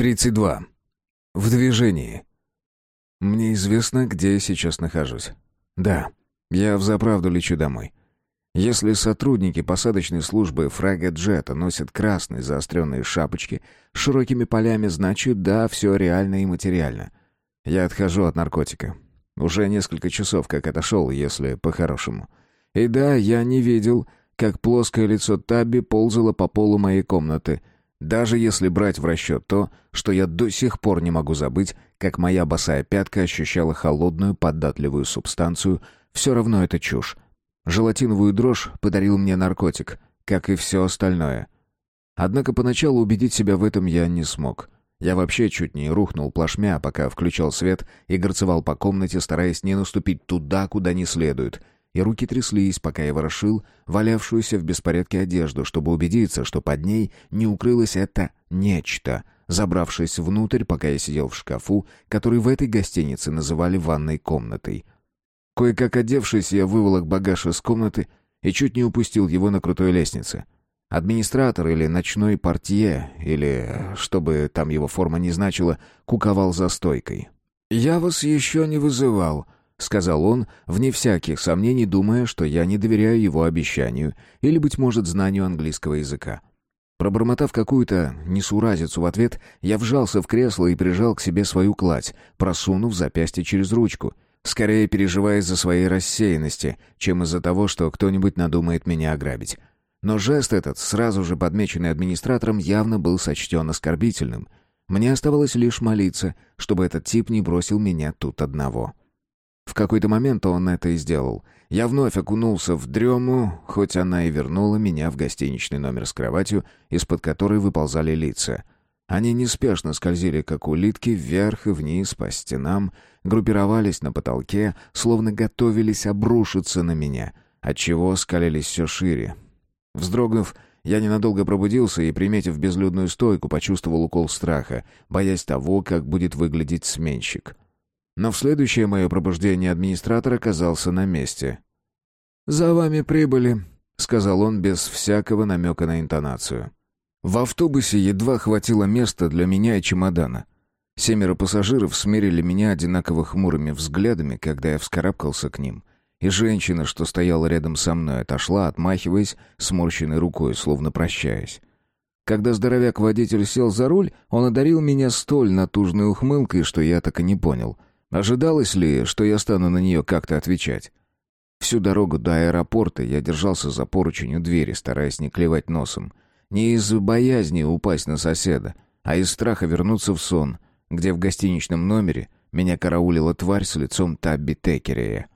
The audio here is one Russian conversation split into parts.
32. В движении. Мне известно, где я сейчас нахожусь. Да, я взаправду лечу домой. Если сотрудники посадочной службы фрага Джета носят красные заостренные шапочки с широкими полями, значит, да, все реально и материально. Я отхожу от наркотика. Уже несколько часов как отошел, если по-хорошему. И да, я не видел, как плоское лицо Табби ползало по полу моей комнаты — даже если брать в расчет то, что я до сих пор не могу забыть, как моя босая пятка ощущала холодную податливую субстанцию, все равно это чушь. Желатиновую дрожь подарил мне наркотик, как и все остальное. Однако поначалу убедить себя в этом я не смог. Я вообще чуть не рухнул плашмя, пока включал свет и горцевал по комнате, стараясь не наступить туда, куда не следует — и руки тряслись, пока я ворошил валявшуюся в беспорядке одежду, чтобы убедиться, что под ней не укрылось это нечто, забравшись внутрь, пока я сидел в шкафу, который в этой гостинице называли ванной комнатой. Кое-как одевшись, я выволок багаж из комнаты и чуть не упустил его на крутой лестнице. Администратор или ночной портье, или, чтобы там его форма не значила, куковал за стойкой. «Я вас еще не вызывал», — сказал он, вне всяких сомнений думая, что я не доверяю его обещанию или, быть может, знанию английского языка. Пробормотав какую-то несуразицу в ответ, я вжался в кресло и прижал к себе свою кладь, просунув запястье через ручку, скорее переживая из-за своей рассеянности, чем из-за того, что кто-нибудь надумает меня ограбить. Но жест этот, сразу же подмеченный администратором, явно был сочтен оскорбительным. Мне оставалось лишь молиться, чтобы этот тип не бросил меня тут одного. В какой-то момент он это и сделал. Я вновь окунулся в дрему, хоть она и вернула меня в гостиничный номер с кроватью, из-под которой выползали лица. Они неспешно скользили, как улитки, вверх и вниз по стенам, группировались на потолке, словно готовились обрушиться на меня, отчего скалились все шире. Вздрогнув, я ненадолго пробудился и, приметив безлюдную стойку, почувствовал укол страха, боясь того, как будет выглядеть сменщик. Но в следующее мое пробуждение администратор оказался на месте. «За вами прибыли», — сказал он без всякого намека на интонацию. В автобусе едва хватило места для меня и чемодана. Семеро пассажиров смерили меня одинаково хмурыми взглядами, когда я вскарабкался к ним. И женщина, что стояла рядом со мной, отошла, отмахиваясь, сморщенной рукой, словно прощаясь. Когда здоровяк-водитель сел за руль, он одарил меня столь натужной ухмылкой, что я так и не понял — Ожидалось ли, что я стану на нее как-то отвечать? Всю дорогу до аэропорта я держался за поручень у двери, стараясь не клевать носом. Не из боязни упасть на соседа, а из страха вернуться в сон, где в гостиничном номере меня караулила тварь с лицом Табби Текерея.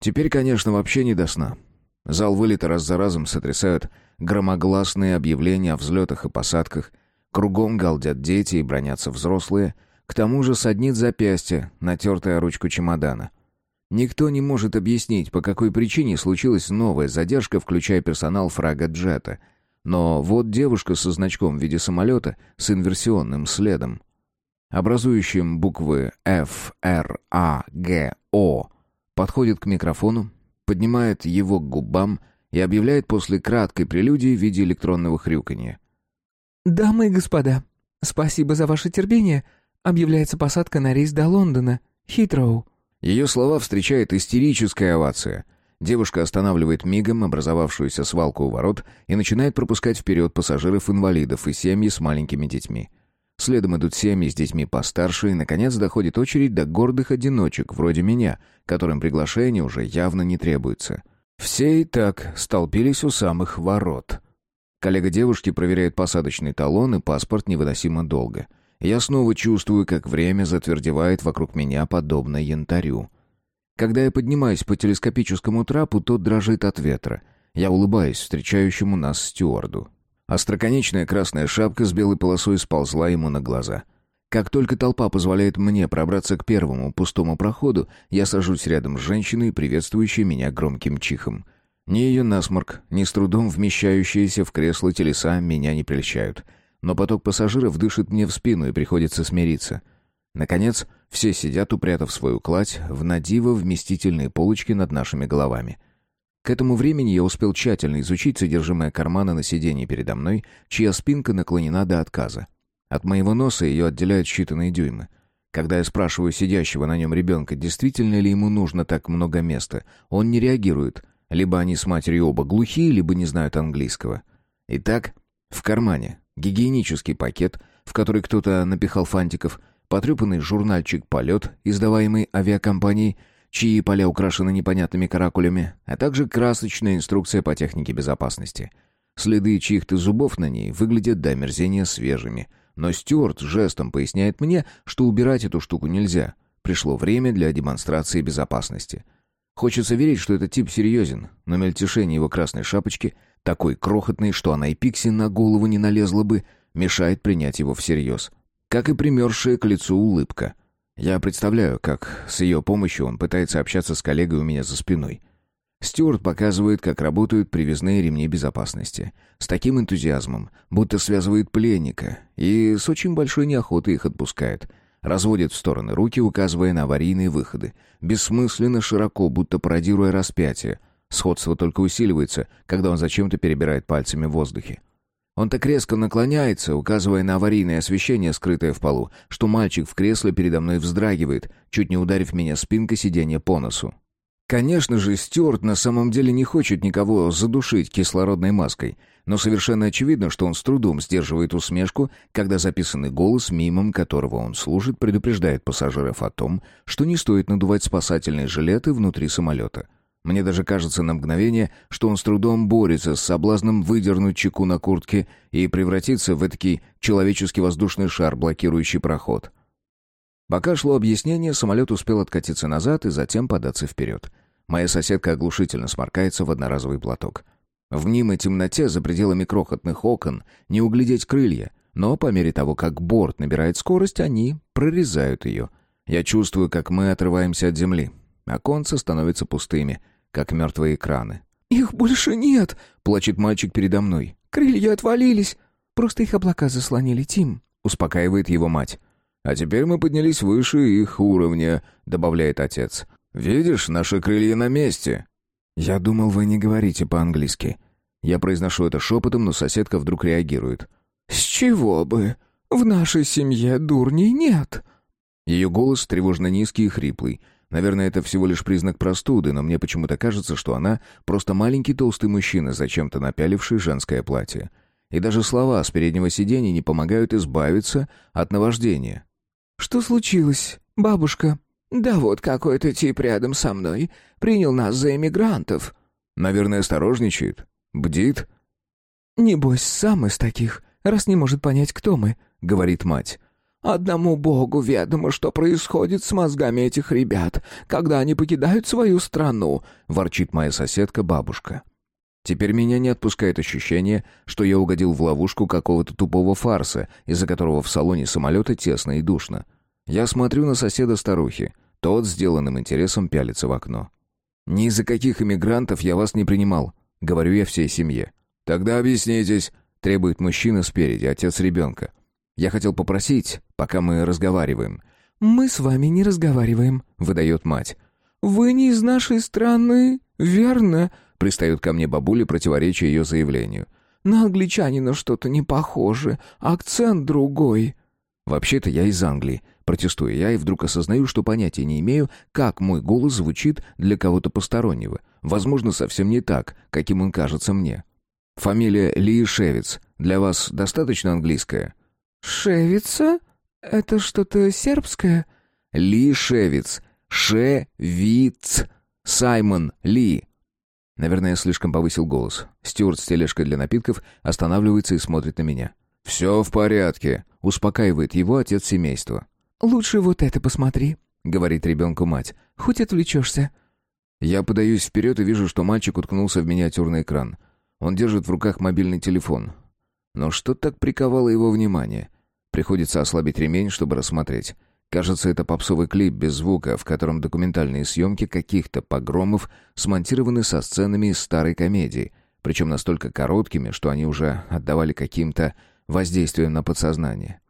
Теперь, конечно, вообще не до сна. Зал вылета раз за разом сотрясают громогласные объявления о взлетах и посадках, кругом галдят дети и бронятся взрослые — к тому же саднит запястье, натертая ручку чемодана. Никто не может объяснить, по какой причине случилась новая задержка, включая персонал фрага Джета. Но вот девушка со значком в виде самолета с инверсионным следом, образующим буквы F, R, A, G, O, подходит к микрофону, поднимает его к губам и объявляет после краткой прелюдии в виде электронного хрюканья. «Дамы и господа, спасибо за ваше терпение. Объявляется посадка на рейс до Лондона. Хитроу». Ее слова встречает истерическая овация. Девушка останавливает мигом образовавшуюся свалку у ворот и начинает пропускать вперед пассажиров-инвалидов и семьи с маленькими детьми. Следом идут семьи с детьми постарше, и, наконец, доходит очередь до гордых одиночек, вроде меня, которым приглашение уже явно не требуется. Все и так столпились у самых ворот. Коллега девушки проверяет посадочный талон и паспорт невыносимо долго — я снова чувствую, как время затвердевает вокруг меня, подобно янтарю. Когда я поднимаюсь по телескопическому трапу, тот дрожит от ветра. Я улыбаюсь встречающему нас стюарду. Остроконечная красная шапка с белой полосой сползла ему на глаза. Как только толпа позволяет мне пробраться к первому пустому проходу, я сажусь рядом с женщиной, приветствующей меня громким чихом. Ни ее насморк, ни с трудом вмещающиеся в кресло телеса меня не прельщают — но поток пассажиров дышит мне в спину и приходится смириться. Наконец, все сидят, упрятав свою кладь в надиво вместительные полочки над нашими головами. К этому времени я успел тщательно изучить содержимое кармана на сиденье передо мной, чья спинка наклонена до отказа. От моего носа ее отделяют считанные дюймы. Когда я спрашиваю сидящего на нем ребенка, действительно ли ему нужно так много места, он не реагирует. Либо они с матерью оба глухие, либо не знают английского. Итак, в кармане гигиенический пакет, в который кто-то напихал фантиков, потрепанный журнальчик «Полет», издаваемый авиакомпанией, чьи поля украшены непонятными каракулями, а также красочная инструкция по технике безопасности. Следы чьих-то зубов на ней выглядят до омерзения свежими — но Стюарт жестом поясняет мне, что убирать эту штуку нельзя. Пришло время для демонстрации безопасности. Хочется верить, что этот тип серьезен, но мельтешение его красной шапочки, такой крохотной, что она и пикси на голову не налезла бы, мешает принять его всерьез. Как и примерзшая к лицу улыбка. Я представляю, как с ее помощью он пытается общаться с коллегой у меня за спиной. Стюарт показывает, как работают привязные ремни безопасности. С таким энтузиазмом, будто связывает пленника, и с очень большой неохотой их отпускает. Разводит в стороны руки, указывая на аварийные выходы. Бессмысленно широко, будто пародируя распятие. Сходство только усиливается, когда он зачем-то перебирает пальцами в воздухе. Он так резко наклоняется, указывая на аварийное освещение, скрытое в полу, что мальчик в кресле передо мной вздрагивает, чуть не ударив меня спинкой сиденья по носу. Конечно же, Стюарт на самом деле не хочет никого задушить кислородной маской, но совершенно очевидно, что он с трудом сдерживает усмешку, когда записанный голос, мимом которого он служит, предупреждает пассажиров о том, что не стоит надувать спасательные жилеты внутри самолета. Мне даже кажется на мгновение, что он с трудом борется с соблазном выдернуть чеку на куртке и превратиться в этакий человеческий воздушный шар, блокирующий проход. Пока шло объяснение, самолет успел откатиться назад и затем податься вперед. Моя соседка оглушительно сморкается в одноразовый платок. В мнимой темноте за пределами крохотных окон не углядеть крылья, но по мере того, как борт набирает скорость, они прорезают ее. Я чувствую, как мы отрываемся от земли. Оконца становятся пустыми, как мертвые экраны. «Их больше нет!» — плачет мальчик передо мной. «Крылья отвалились!» «Просто их облака заслонили, Тим!» — успокаивает его мать. «А теперь мы поднялись выше их уровня», — добавляет отец. «Видишь, наши крылья на месте». «Я думал, вы не говорите по-английски». Я произношу это шепотом, но соседка вдруг реагирует. «С чего бы? В нашей семье дурней нет». Ее голос тревожно низкий и хриплый. Наверное, это всего лишь признак простуды, но мне почему-то кажется, что она просто маленький толстый мужчина, зачем-то напяливший женское платье. И даже слова с переднего сиденья не помогают избавиться от наваждения. «Что случилось, бабушка?» «Да вот какой-то тип рядом со мной принял нас за эмигрантов». «Наверное, осторожничает. Бдит». «Небось, сам из таких, раз не может понять, кто мы», — говорит мать. «Одному Богу ведомо, что происходит с мозгами этих ребят, когда они покидают свою страну», — ворчит моя соседка-бабушка. Теперь меня не отпускает ощущение, что я угодил в ловушку какого-то тупого фарса, из-за которого в салоне самолета тесно и душно. Я смотрю на соседа старухи. Тот сделанным интересом пялится в окно. «Ни из-за каких иммигрантов я вас не принимал», — говорю я всей семье. «Тогда объяснитесь», — требует мужчина спереди, отец ребенка. «Я хотел попросить, пока мы разговариваем». «Мы с вами не разговариваем», — выдает мать. «Вы не из нашей страны, верно?» — пристает ко мне бабуля, противоречия ее заявлению. «На англичанина что-то не похоже, акцент другой». «Вообще-то я из Англии», Протестую я и вдруг осознаю, что понятия не имею, как мой голос звучит для кого-то постороннего. Возможно, совсем не так, каким он кажется мне. Фамилия Ли Шевец. Для вас достаточно английская? Шевица? Это что-то сербское? Ли Шевец. Шевиц. Саймон Ли. Наверное, я слишком повысил голос. Стюарт с тележкой для напитков останавливается и смотрит на меня. «Все в порядке», — успокаивает его отец семейства. «Лучше вот это посмотри», — говорит ребенку мать. «Хоть отвлечешься». Я подаюсь вперед и вижу, что мальчик уткнулся в миниатюрный экран. Он держит в руках мобильный телефон. Но что так приковало его внимание? Приходится ослабить ремень, чтобы рассмотреть. Кажется, это попсовый клип без звука, в котором документальные съемки каких-то погромов смонтированы со сценами из старой комедии, причем настолько короткими, что они уже отдавали каким-то воздействием на подсознание.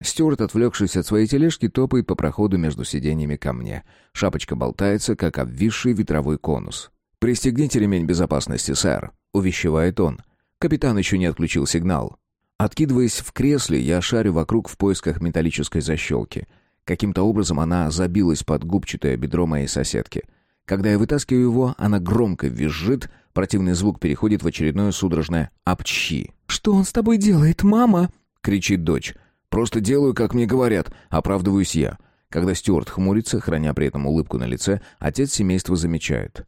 Стюарт, отвлекшись от своей тележки, топает по проходу между сиденьями ко мне. Шапочка болтается, как обвисший ветровой конус. «Пристегните ремень безопасности, сэр», — увещевает он. Капитан еще не отключил сигнал. Откидываясь в кресле, я шарю вокруг в поисках металлической защелки. Каким-то образом она забилась под губчатое бедро моей соседки. Когда я вытаскиваю его, она громко визжит, противный звук переходит в очередное судорожное «апчхи». «Что он с тобой делает, мама?» — кричит дочь. «Просто делаю, как мне говорят», — оправдываюсь я. Когда Стюарт хмурится, храня при этом улыбку на лице, отец семейства замечает.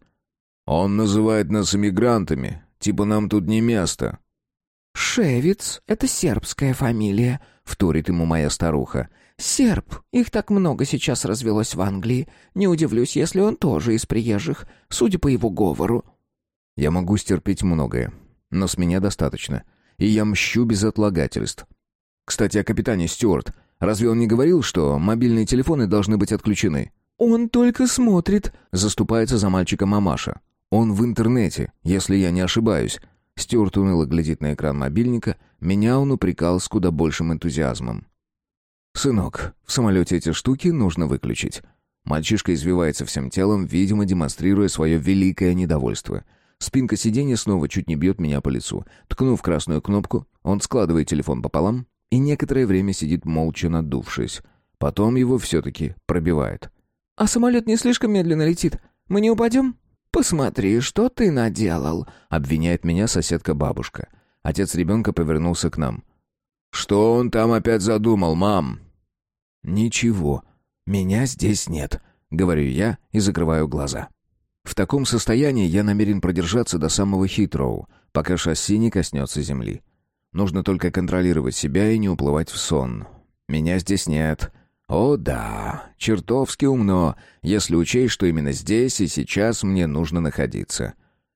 «Он называет нас иммигрантами, типа нам тут не место». «Шевиц — это сербская фамилия», — вторит ему моя старуха. «Серб. Их так много сейчас развелось в Англии. Не удивлюсь, если он тоже из приезжих, судя по его говору». Я могу стерпеть многое, но с меня достаточно. И я мщу без отлагательств. Кстати, о капитане Стюарт. Разве он не говорил, что мобильные телефоны должны быть отключены? «Он только смотрит», — заступается за мальчика мамаша. «Он в интернете, если я не ошибаюсь». Стюарт уныло глядит на экран мобильника, меня он упрекал с куда большим энтузиазмом. «Сынок, в самолете эти штуки нужно выключить». Мальчишка извивается всем телом, видимо, демонстрируя свое великое недовольство. Спинка сиденья снова чуть не бьет меня по лицу. Ткнув красную кнопку, он складывает телефон пополам и некоторое время сидит молча надувшись. Потом его все-таки пробивает. «А самолет не слишком медленно летит? Мы не упадем?» «Посмотри, что ты наделал!» — обвиняет меня соседка-бабушка. Отец ребенка повернулся к нам. «Что он там опять задумал, мам?» «Ничего. Меня здесь нет», — говорю я и закрываю глаза. В таком состоянии я намерен продержаться до самого Хитроу, пока шасси не коснется земли. Нужно только контролировать себя и не уплывать в сон. Меня здесь нет. О да, чертовски умно, если учесть, что именно здесь и сейчас мне нужно находиться.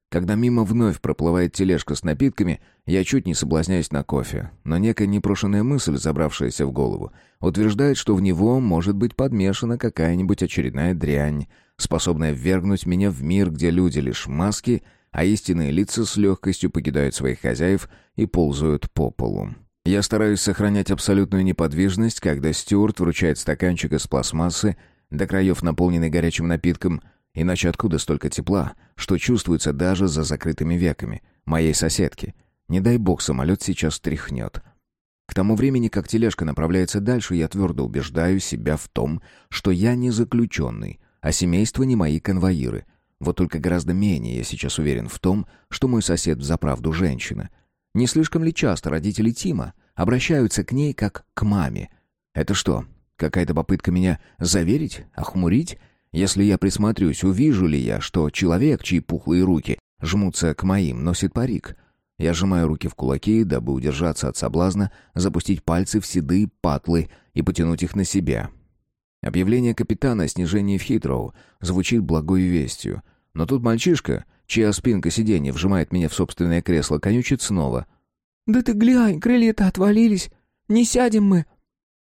Когда мимо вновь проплывает тележка с напитками, я чуть не соблазняюсь на кофе, но некая непрошенная мысль, забравшаяся в голову, утверждает, что в него может быть подмешана какая-нибудь очередная дрянь, способная ввергнуть меня в мир, где люди лишь маски, а истинные лица с легкостью покидают своих хозяев и ползают по полу. Я стараюсь сохранять абсолютную неподвижность, когда Стюарт вручает стаканчик из пластмассы, до краев наполненный горячим напитком, иначе откуда столько тепла, что чувствуется даже за закрытыми веками, моей соседки. Не дай бог самолет сейчас тряхнет. К тому времени, как тележка направляется дальше, я твердо убеждаю себя в том, что я не заключенный, а семейство не мои конвоиры. Вот только гораздо менее я сейчас уверен в том, что мой сосед взаправду женщина — не слишком ли часто родители Тима обращаются к ней как к маме? Это что, какая-то попытка меня заверить, охмурить? Если я присмотрюсь, увижу ли я, что человек, чьи пухлые руки жмутся к моим, носит парик? Я сжимаю руки в кулаки, дабы удержаться от соблазна, запустить пальцы в седые патлы и потянуть их на себя. Объявление капитана о снижении в Хитроу звучит благой вестью. Но тут мальчишка, чья спинка сиденья вжимает меня в собственное кресло, конючит снова. «Да ты глянь, крылья-то отвалились. Не сядем мы».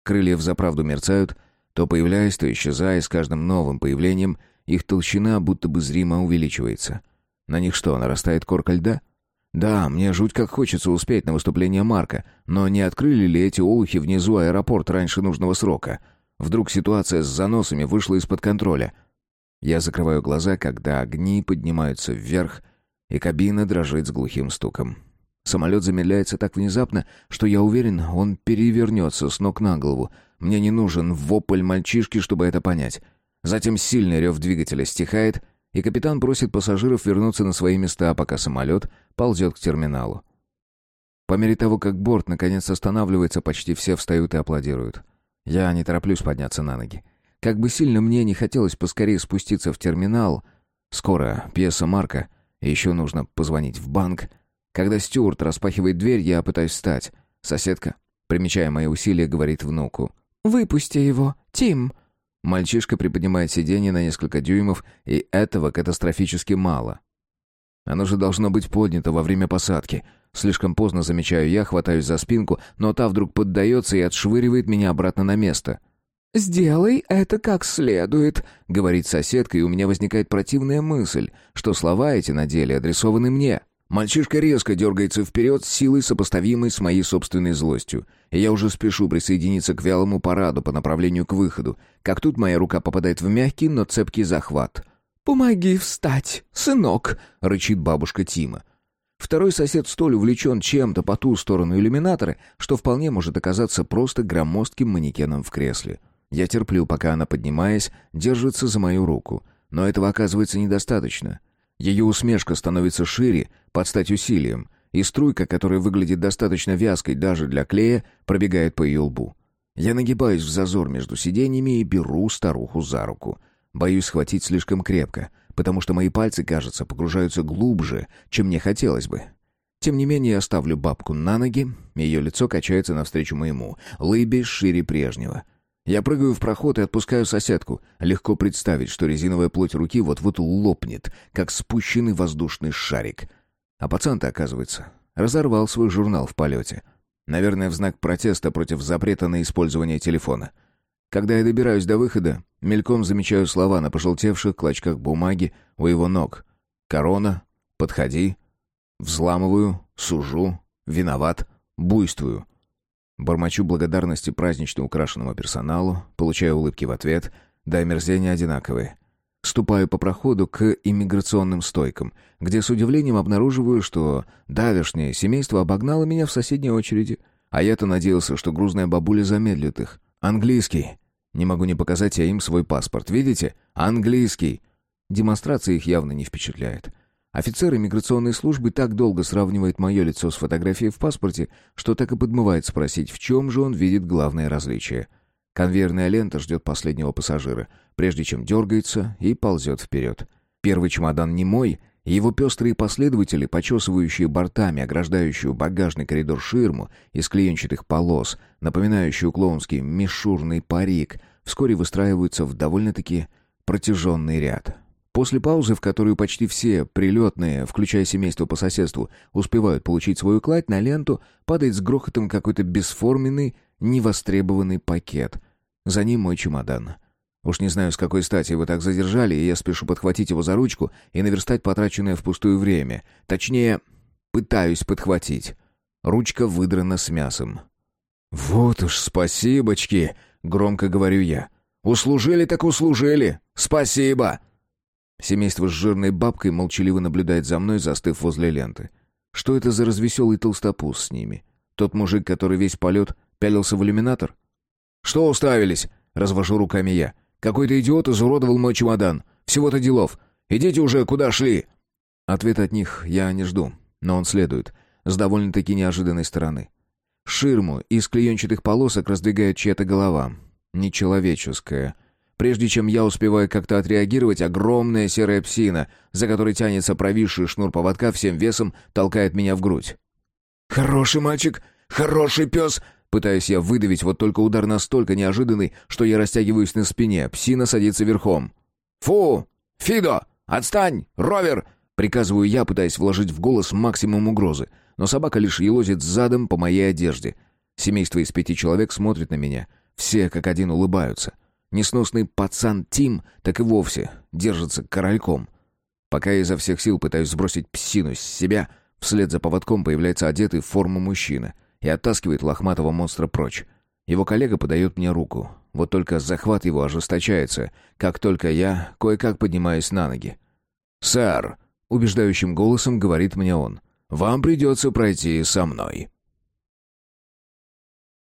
Крылья взаправду мерцают, то появляясь, то исчезая, с каждым новым появлением их толщина будто бы зримо увеличивается. На них что, нарастает корка льда? Да, мне жуть как хочется успеть на выступление Марка, но не открыли ли эти олухи внизу аэропорт раньше нужного срока? Вдруг ситуация с заносами вышла из-под контроля — я закрываю глаза, когда огни поднимаются вверх, и кабина дрожит с глухим стуком. Самолет замедляется так внезапно, что я уверен, он перевернется с ног на голову. Мне не нужен вопль мальчишки, чтобы это понять. Затем сильный рев двигателя стихает, и капитан просит пассажиров вернуться на свои места, пока самолет ползет к терминалу. По мере того, как борт наконец останавливается, почти все встают и аплодируют. Я не тороплюсь подняться на ноги. Как бы сильно мне не хотелось поскорее спуститься в терминал, скоро пьеса Марка, и еще нужно позвонить в банк. Когда Стюарт распахивает дверь, я пытаюсь встать. Соседка, примечая мои усилия, говорит внуку. «Выпусти его, Тим!» Мальчишка приподнимает сиденье на несколько дюймов, и этого катастрофически мало. Оно же должно быть поднято во время посадки. Слишком поздно замечаю я, хватаюсь за спинку, но та вдруг поддается и отшвыривает меня обратно на место. «Сделай это как следует», — говорит соседка, и у меня возникает противная мысль, что слова эти на деле адресованы мне. Мальчишка резко дергается вперед с силой, сопоставимой с моей собственной злостью. И я уже спешу присоединиться к вялому параду по направлению к выходу, как тут моя рука попадает в мягкий, но цепкий захват. «Помоги встать, сынок», — рычит бабушка Тима. Второй сосед столь увлечен чем-то по ту сторону иллюминатора, что вполне может оказаться просто громоздким манекеном в кресле. Я терплю, пока она, поднимаясь, держится за мою руку. Но этого оказывается недостаточно. Ее усмешка становится шире, под стать усилием, и струйка, которая выглядит достаточно вязкой даже для клея, пробегает по ее лбу. Я нагибаюсь в зазор между сиденьями и беру старуху за руку. Боюсь схватить слишком крепко, потому что мои пальцы, кажется, погружаются глубже, чем мне хотелось бы. Тем не менее, я ставлю бабку на ноги, ее лицо качается навстречу моему, лыбе шире прежнего. Я прыгаю в проход и отпускаю соседку. Легко представить, что резиновая плоть руки вот-вот лопнет, как спущенный воздушный шарик. А пацан-то, оказывается, разорвал свой журнал в полете. Наверное, в знак протеста против запрета на использование телефона. Когда я добираюсь до выхода, мельком замечаю слова на пожелтевших клочках бумаги у его ног. «Корона», «Подходи», «Взламываю», «Сужу», «Виноват», «Буйствую». Бормочу благодарности празднично украшенному персоналу, получаю улыбки в ответ, да омерзения одинаковые. Ступаю по проходу к иммиграционным стойкам, где с удивлением обнаруживаю, что давешнее семейство обогнало меня в соседней очереди, а я-то надеялся, что грузная бабуля замедлит их. Английский. Не могу не показать я им свой паспорт. Видите? Английский. Демонстрация их явно не впечатляет. Офицер иммиграционной службы так долго сравнивает мое лицо с фотографией в паспорте, что так и подмывает спросить, в чем же он видит главное различие. Конвейерная лента ждет последнего пассажира, прежде чем дергается и ползет вперед. Первый чемодан не мой, и его пестрые последователи, почесывающие бортами ограждающую багажный коридор ширму из клеенчатых полос, напоминающую клоунский мишурный парик, вскоре выстраиваются в довольно-таки протяженный ряд. После паузы, в которую почти все прилетные, включая семейство по соседству, успевают получить свою кладь, на ленту падает с грохотом какой-то бесформенный, невостребованный пакет. За ним мой чемодан. Уж не знаю, с какой стати его так задержали, и я спешу подхватить его за ручку и наверстать потраченное впустую время. Точнее, пытаюсь подхватить. Ручка выдрана с мясом. «Вот уж спасибочки!» — громко говорю я. «Услужили так услужили! Спасибо!» Семейство с жирной бабкой молчаливо наблюдает за мной, застыв возле ленты. Что это за развеселый толстопуз с ними? Тот мужик, который весь полет пялился в иллюминатор? «Что уставились?» — развожу руками я. «Какой-то идиот изуродовал мой чемодан. Всего-то делов. Идите уже, куда шли!» Ответ от них я не жду, но он следует. С довольно-таки неожиданной стороны. Ширму из клеенчатых полосок раздвигает чья-то голова. Нечеловеческая. Прежде чем я успеваю как-то отреагировать, огромная серая псина, за которой тянется провисший шнур поводка, всем весом толкает меня в грудь. «Хороший мальчик! Хороший пес!» Пытаюсь я выдавить, вот только удар настолько неожиданный, что я растягиваюсь на спине. Псина садится верхом. «Фу! Фидо! Отстань! Ровер!» Приказываю я, пытаясь вложить в голос максимум угрозы. Но собака лишь елозит задом по моей одежде. Семейство из пяти человек смотрит на меня. Все как один улыбаются. Несносный пацан Тим так и вовсе держится корольком. Пока я изо всех сил пытаюсь сбросить псину с себя, вслед за поводком появляется одетый в форму мужчина и оттаскивает лохматого монстра прочь. Его коллега подает мне руку. Вот только захват его ожесточается, как только я кое-как поднимаюсь на ноги. «Сэр», — убеждающим голосом говорит мне он, — «вам придется пройти со мной».